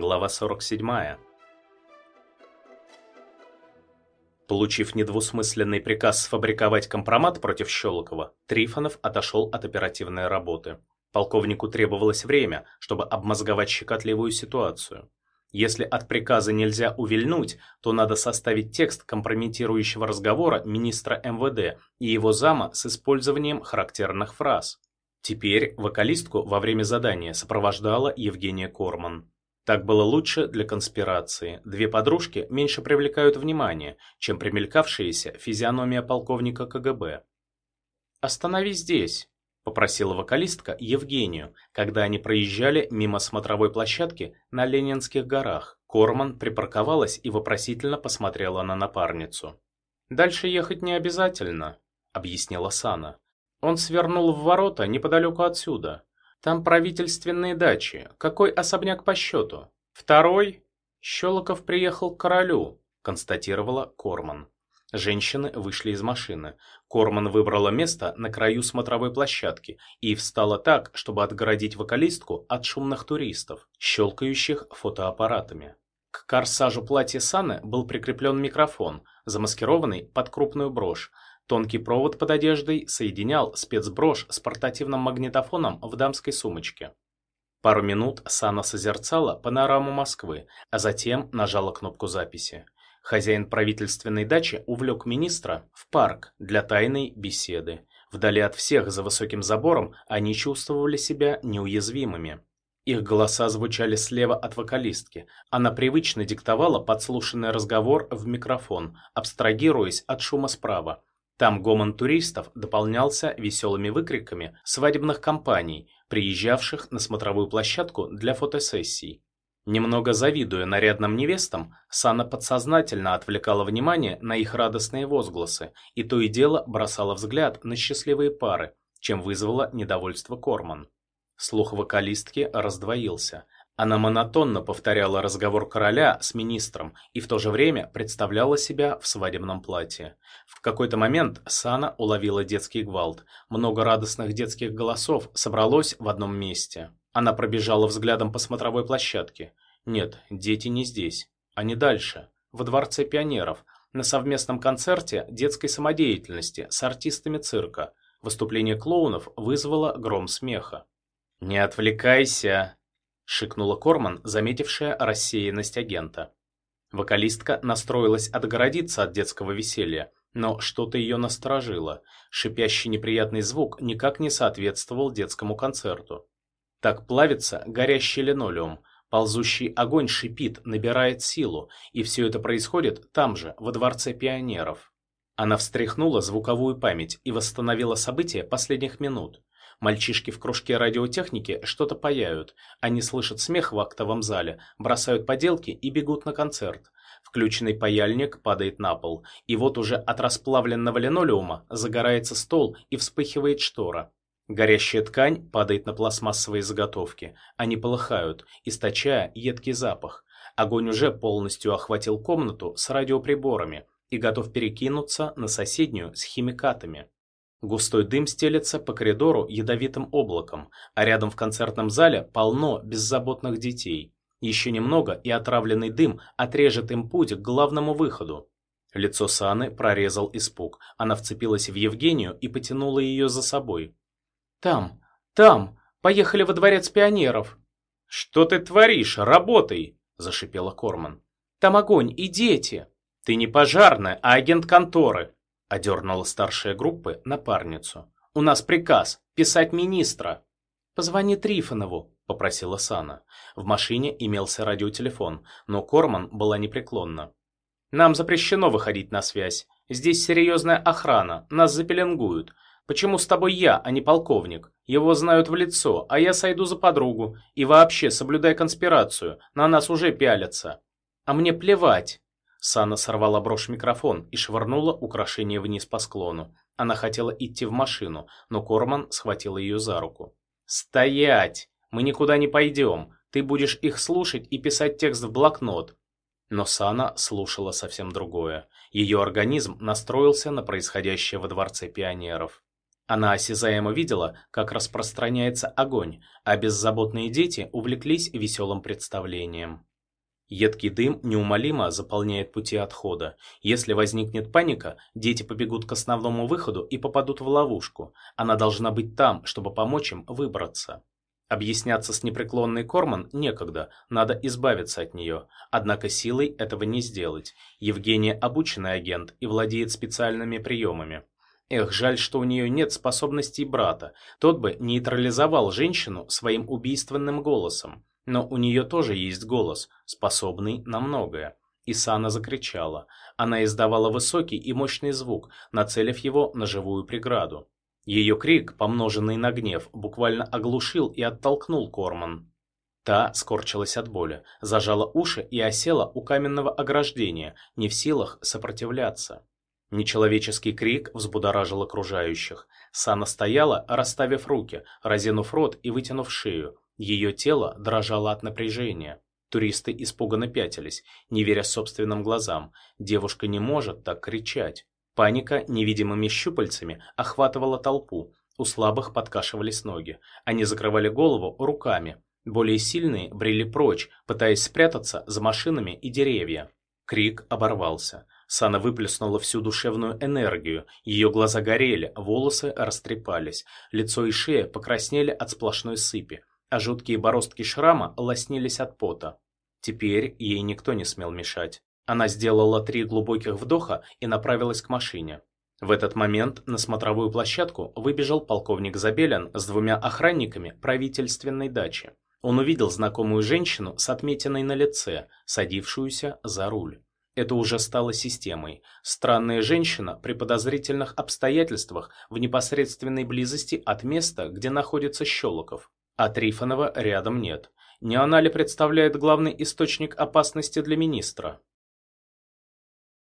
Глава 47. Получив недвусмысленный приказ сфабриковать компромат против Щелокова, Трифонов отошел от оперативной работы. Полковнику требовалось время, чтобы обмозговать щекотливую ситуацию. Если от приказа нельзя увильнуть, то надо составить текст компрометирующего разговора министра МВД и его зама с использованием характерных фраз. Теперь вокалистку во время задания сопровождала Евгения Корман. Так было лучше для конспирации. Две подружки меньше привлекают внимание, чем примелькавшаяся физиономия полковника КГБ. «Остановись здесь», — попросила вокалистка Евгению, когда они проезжали мимо смотровой площадки на Ленинских горах. Корман припарковалась и вопросительно посмотрела на напарницу. «Дальше ехать не обязательно», — объяснила Сана. «Он свернул в ворота неподалеку отсюда. Там правительственные дачи. Какой особняк по счету? Второй? Щелоков приехал к королю, констатировала Корман. Женщины вышли из машины. Корман выбрала место на краю смотровой площадки и встала так, чтобы отгородить вокалистку от шумных туристов, щелкающих фотоаппаратами. К корсажу платья Саны был прикреплен микрофон, замаскированный под крупную брошь, Тонкий провод под одеждой соединял спецброшь с портативным магнитофоном в дамской сумочке. Пару минут Сана созерцала панораму Москвы, а затем нажала кнопку записи. Хозяин правительственной дачи увлек министра в парк для тайной беседы. Вдали от всех за высоким забором они чувствовали себя неуязвимыми. Их голоса звучали слева от вокалистки. Она привычно диктовала подслушанный разговор в микрофон, абстрагируясь от шума справа. Там гомон туристов дополнялся веселыми выкриками свадебных компаний, приезжавших на смотровую площадку для фотосессий. Немного завидуя нарядным невестам, Сана подсознательно отвлекала внимание на их радостные возгласы и то и дело бросала взгляд на счастливые пары, чем вызвала недовольство Корман. Слух вокалистки раздвоился – она монотонно повторяла разговор короля с министром и в то же время представляла себя в свадебном платье. В какой-то момент Сана уловила детский гвалт. Много радостных детских голосов собралось в одном месте. Она пробежала взглядом по смотровой площадке. Нет, дети не здесь. Они дальше, во Дворце пионеров, на совместном концерте детской самодеятельности с артистами цирка. Выступление клоунов вызвало гром смеха. «Не отвлекайся!» Шикнула Корман, заметившая рассеянность агента. Вокалистка настроилась отгородиться от детского веселья, но что-то ее насторожило. Шипящий неприятный звук никак не соответствовал детскому концерту. Так плавится горящий линолеум, ползущий огонь шипит, набирает силу, и все это происходит там же, во Дворце пионеров. Она встряхнула звуковую память и восстановила события последних минут. Мальчишки в кружке радиотехники что-то паяют. Они слышат смех в актовом зале, бросают поделки и бегут на концерт. Включенный паяльник падает на пол, и вот уже от расплавленного линолеума загорается стол и вспыхивает штора. Горящая ткань падает на пластмассовые заготовки. Они полыхают, источая едкий запах. Огонь уже полностью охватил комнату с радиоприборами и готов перекинуться на соседнюю с химикатами. Густой дым стелется по коридору ядовитым облаком, а рядом в концертном зале полно беззаботных детей. Еще немного, и отравленный дым отрежет им путь к главному выходу. Лицо Саны прорезал испуг. Она вцепилась в Евгению и потянула ее за собой. «Там, там! Поехали во дворец пионеров!» «Что ты творишь? Работай!» – зашипела Корман. «Там огонь и дети!» «Ты не пожарная, а агент конторы!» Одернула старшая группы напарницу. «У нас приказ писать министра!» «Позвони Трифонову», — попросила Сана. В машине имелся радиотелефон, но Корман была непреклонна. «Нам запрещено выходить на связь. Здесь серьезная охрана, нас запеленгуют. Почему с тобой я, а не полковник? Его знают в лицо, а я сойду за подругу. И вообще, соблюдай конспирацию, на нас уже пялятся». «А мне плевать», Сана сорвала брошь-микрофон и швырнула украшение вниз по склону. Она хотела идти в машину, но Корман схватил ее за руку. «Стоять! Мы никуда не пойдем. Ты будешь их слушать и писать текст в блокнот». Но Сана слушала совсем другое. Ее организм настроился на происходящее во Дворце пионеров. Она осязаемо видела, как распространяется огонь, а беззаботные дети увлеклись веселым представлением. Едкий дым неумолимо заполняет пути отхода. Если возникнет паника, дети побегут к основному выходу и попадут в ловушку. Она должна быть там, чтобы помочь им выбраться. Объясняться с непреклонной Корман некогда, надо избавиться от нее. Однако силой этого не сделать. Евгения обученный агент и владеет специальными приемами. Эх, жаль, что у нее нет способностей брата. Тот бы нейтрализовал женщину своим убийственным голосом. Но у нее тоже есть голос, способный на многое. Исана закричала. Она издавала высокий и мощный звук, нацелив его на живую преграду. Ее крик, помноженный на гнев, буквально оглушил и оттолкнул Корман. Та скорчилась от боли, зажала уши и осела у каменного ограждения, не в силах сопротивляться. Нечеловеческий крик взбудоражил окружающих. Сана стояла, расставив руки, разинув рот и вытянув шею. Ее тело дрожало от напряжения. Туристы испуганно пятились, не веря собственным глазам. Девушка не может так кричать. Паника невидимыми щупальцами охватывала толпу. У слабых подкашивались ноги. Они закрывали голову руками. Более сильные брели прочь, пытаясь спрятаться за машинами и деревья. Крик оборвался. Сана выплеснула всю душевную энергию, ее глаза горели, волосы растрепались, лицо и шея покраснели от сплошной сыпи, а жуткие бороздки шрама лоснились от пота. Теперь ей никто не смел мешать. Она сделала три глубоких вдоха и направилась к машине. В этот момент на смотровую площадку выбежал полковник Забелин с двумя охранниками правительственной дачи. Он увидел знакомую женщину с отметиной на лице, садившуюся за руль. Это уже стало системой. Странная женщина при подозрительных обстоятельствах в непосредственной близости от места, где находится Щелоков. А Трифонова рядом нет. Не она ли представляет главный источник опасности для министра?